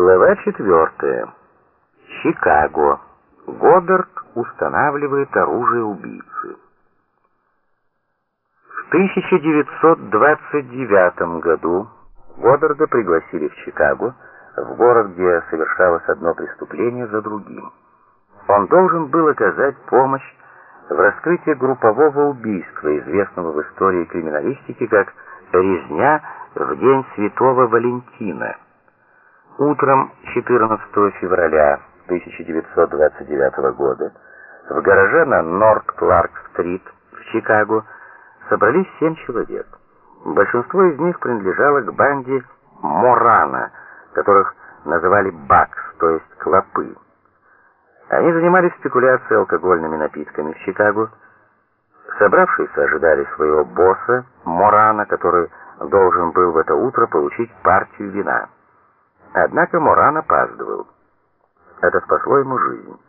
Глава 4. Чикаго. Годдард устанавливает оружие убийцы. В 1929 году Годдарда пригласили в Чикаго, в город, где совершалось одно преступление за другим. Он должен был оказать помощь в раскрытии группового убийства, известного в истории криминалистики как «резня в день Святого Валентина». Утром 14 февраля 1929 года в гараже на Норт-Кларк-стрит в Чикаго собрались семь человек. Большинство из них принадлежало к банде Морана, которых называли Бакс, то есть клопы. Они занимались спекуляцией алкогольными напитками в Чикаго. Собравшиеся ожидали своего босса Морана, который должен был в это утро получить партию вина. Однако Моран опаздывал. Это спасло ему жизнь.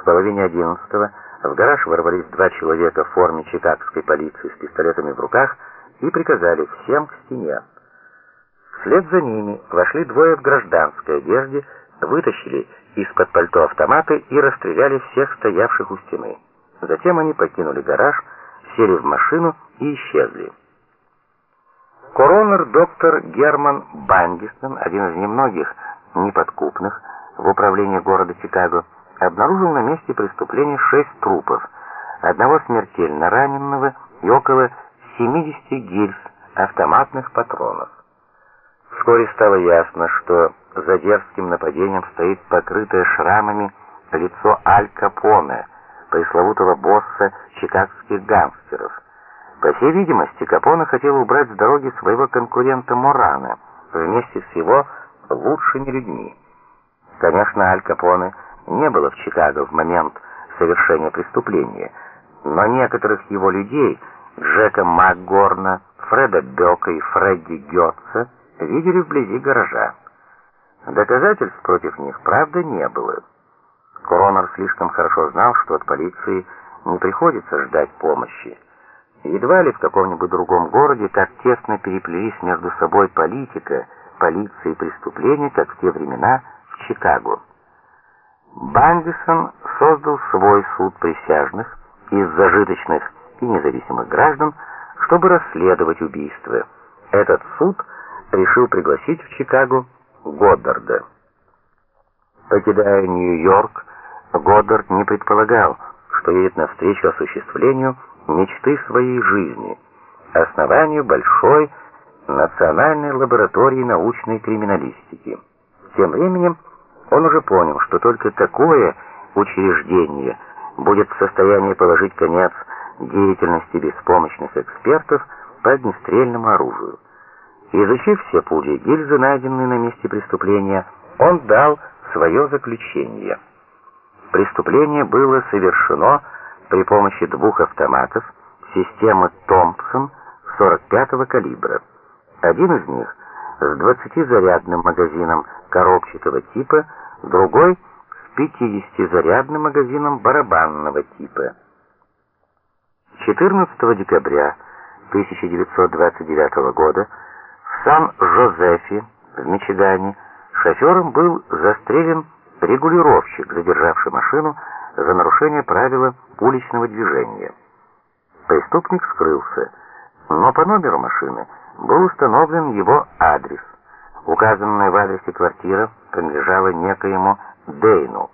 В половине одиннадцатого в гараж ворвались два человека в форме чикагской полиции с пистолетами в руках и приказали всем к стене. Вслед за ними вошли двое в гражданской одежде, вытащили из-под пальто автоматы и расстреляли всех стоявших у стены. Затем они покинули гараж, сели в машину и исчезли. Коронер доктор Герман Бандисон, один из немногих неподкупных в управлении города Чикаго, обнаружил на месте преступления шесть трупов, одного смертельно раненого и около 70 гильз автоматных патронов. Вскоре стало ясно, что за дерзким нападением стоит покрытое шрамами лицо Аль Капоне, пресловутого босса чикагских гангстеров. По всей видимости, Капоне хотел убрать с дороги своего конкурента Морана вместе с его лучшими людьми. Конечно, Аль Капоне не было в Чикаго в момент совершения преступления, но некоторых его людей, Джека МакГорна, Фреда Бека и Фредди Гетца, видели вблизи гаража. Доказательств против них, правда, не было. Коронер слишком хорошо знал, что от полиции не приходится ждать помощи. Едва ли в каком-нибудь другом городе так тесно переплелись между собой политика, полиция и преступления, как в те времена в Чикаго. Бандисон создал свой суд присяжных из зажиточных и независимых граждан, чтобы расследовать убийство. Этот суд решил пригласить в Чикаго Годдарда. Покидая Нью-Йорк, Годдард не предполагал, что едет навстречу осуществлению мечты своей жизни, основанию большой национальной лаборатории научной криминалистики. Тем временем он уже понял, что только такое учреждение будет в состоянии положить конец деятельности беспомощных экспертов по огнестрельному оружию. Изучив все пули и гильзы, найденные на месте преступления, он дал свое заключение. Преступление было совершено при помощи двух автоматов системы Томпсон 45-го калибра. Один из них с 20-зарядным магазином коробчатого типа, другой с 50-зарядным магазином барабанного типа. 14 декабря 1929 года в Сан-Жозефе в Мичигане шофером был застрелен регулировщик, задержавший машину за нарушение правила уличного движения. Преступник скрылся, но по номеру машины был установлен его адрес. Указанная в адресе квартира принадлежала некоему Дейну.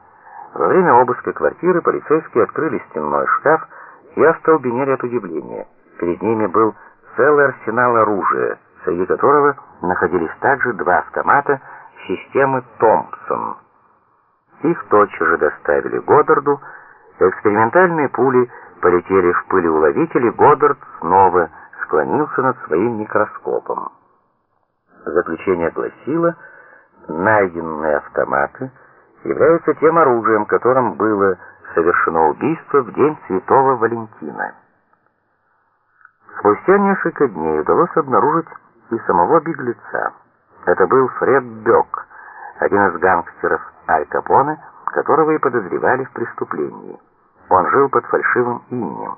Во время обыска квартиры полицейские открыли стенной шкаф и остолбенели от удивления. Перед ними был целый арсенал оружия, среди которого находились также два автомата системы Томпсон. Их тотчас же доставили Годдарду. Экспериментальные пули полетели в пылеуловитель, и Годдард снова склонился над своим микроскопом. Заключение гласило, найденные автоматы являются тем оружием, которым было совершено убийство в день Святого Валентина. Спустя несколько дней удалось обнаружить и самого беглеца. Это был Фред Бёк, один из гангстеров Аль Капоне, которого и подозревали в преступлении. Он жил под фальшивым именем.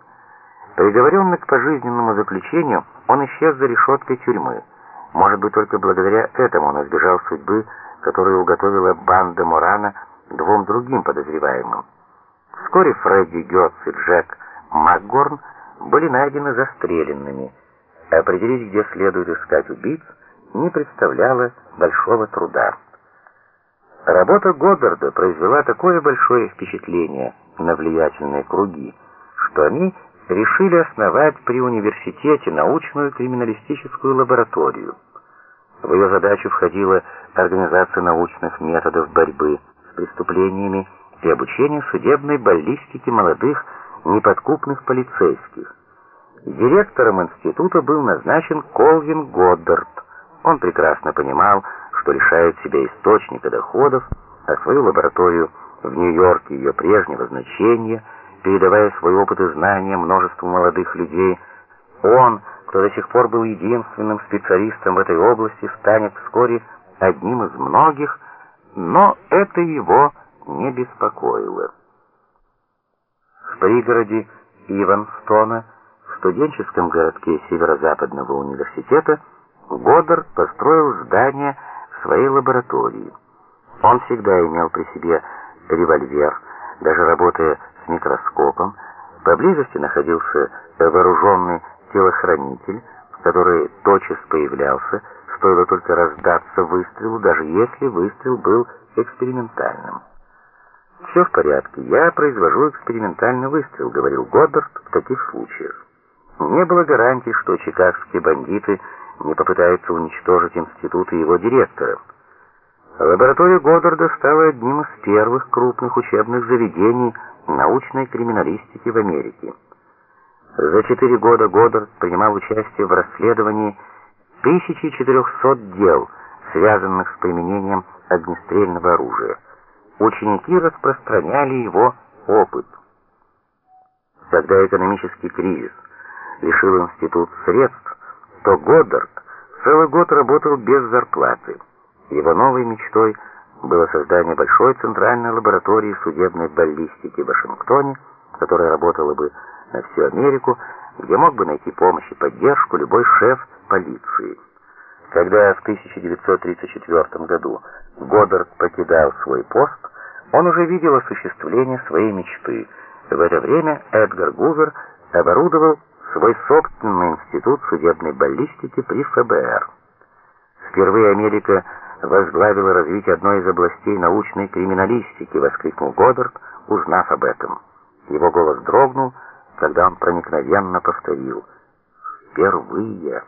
Приговоренный к пожизненному заключению, он исчез за решеткой тюрьмы. Может быть, только благодаря этому он избежал судьбы которую уготовила банда Морана двум другим подозреваемым. Вскоре Фредди Гёрц и Джек Макгорн были найдены застреленными. Определить, где следует искать убийц, не представляло большого труда. Работа Годдарда произвела такое большое впечатление на влиятельные круги, что они решили основать при университете научную криминалистическую лабораторию. В ее задачу входила организация научных методов борьбы с преступлениями и обучение судебной баллистике молодых неподкупных полицейских. Директором института был назначен Колвин Годдард. Он прекрасно понимал, что лишает себя источника доходов, а свою лабораторию в Нью-Йорке ее прежнего значения, передавая свой опыт и знания множеству молодых людей, он, кто до сих пор был единственным специалистом в этой области, станет вскоре одним из многих, но это его не беспокоило. В пригороде Иванстона, в студенческом городке Северо-Западного университета, Годдард построил здание своей лаборатории. Он всегда имел при себе револьвер, даже работая с микроскопом. Поблизости находился вооруженный телохранитель, который тотчас появлялся, стоило только раздаться выстрелу, даже если выстрел был экспериментальным. «Все в порядке, я произвожу экспериментальный выстрел», — говорил Годдард в таких случаях. Не было гарантий, что чикагские бандиты не попытаются уничтожить институт и его директора. Лаборатория Годдарда стала одним из первых крупных учебных заведений научной криминалистики в Америке. За четыре года Годдард принимал участие в расследовании 1400 дел, связанных с применением огнестрельного оружия. Ученики распространяли его опыт. Когда экономический кризис лишил институт средств, то Годдард целый год работал без зарплаты. Его новой мечтой было создание большой центральной лаборатории судебной баллистики в Вашингтоне, которая работала бы на всю Америку, где мог бы найти помощь и поддержку любой шеф полиции. Когда в 1934 году Годдард покидал свой пост, он уже видел осуществление своей мечты. В это время Эдгар Гувер оборудовал свой собственный институт судебной баллистики при ФБР. Впервые Америка возглавила развитие одной из областей научной криминалистики, воскликнул Годдард, узнав об этом. Его голос дрогнул, когда он проникновенно повторил: "Впервые".